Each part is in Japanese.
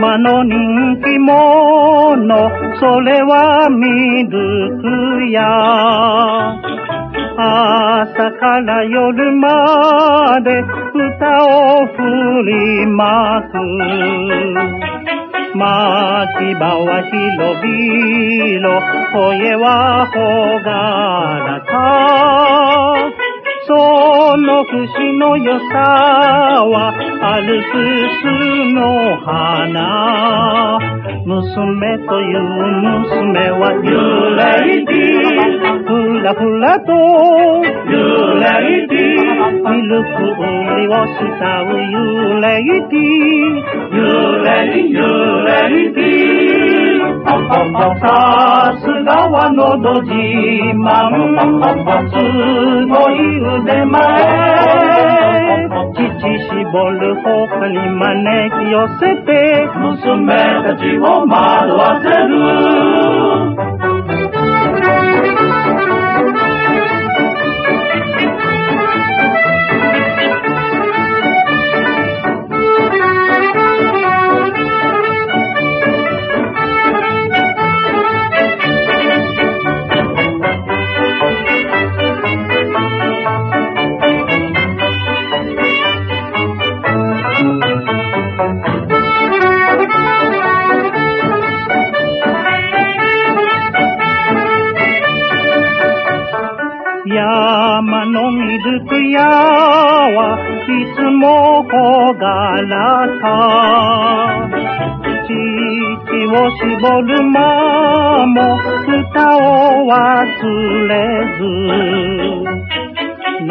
山の人気者、それはミルクや。朝から夜まで歌を振りまく。町場は広々、声はほがらか。その節の良さはアルプスの花。娘という娘はユレイディ。ふらふらとユレイディ。ミルク売りを慕うユレイディ。ユレイユレイディ。ささすがはのど自慢すごい腕前乳絞る他に招き寄せて娘たちを待山の水くやはいつもほがらか。父を絞る間も歌を忘れず。の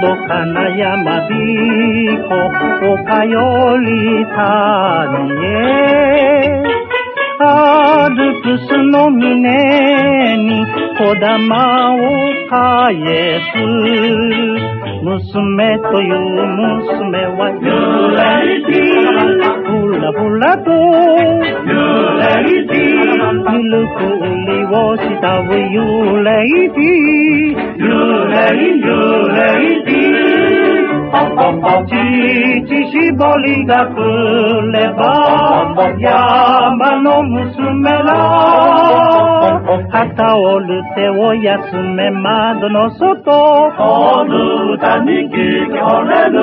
どかな山彦丘より谷へ。アルプスの峰に小玉を返す娘という娘はゆらりぴふらふらとゆらりぴミルク肩をる手を休め窓の外。この歌に聞き惚れる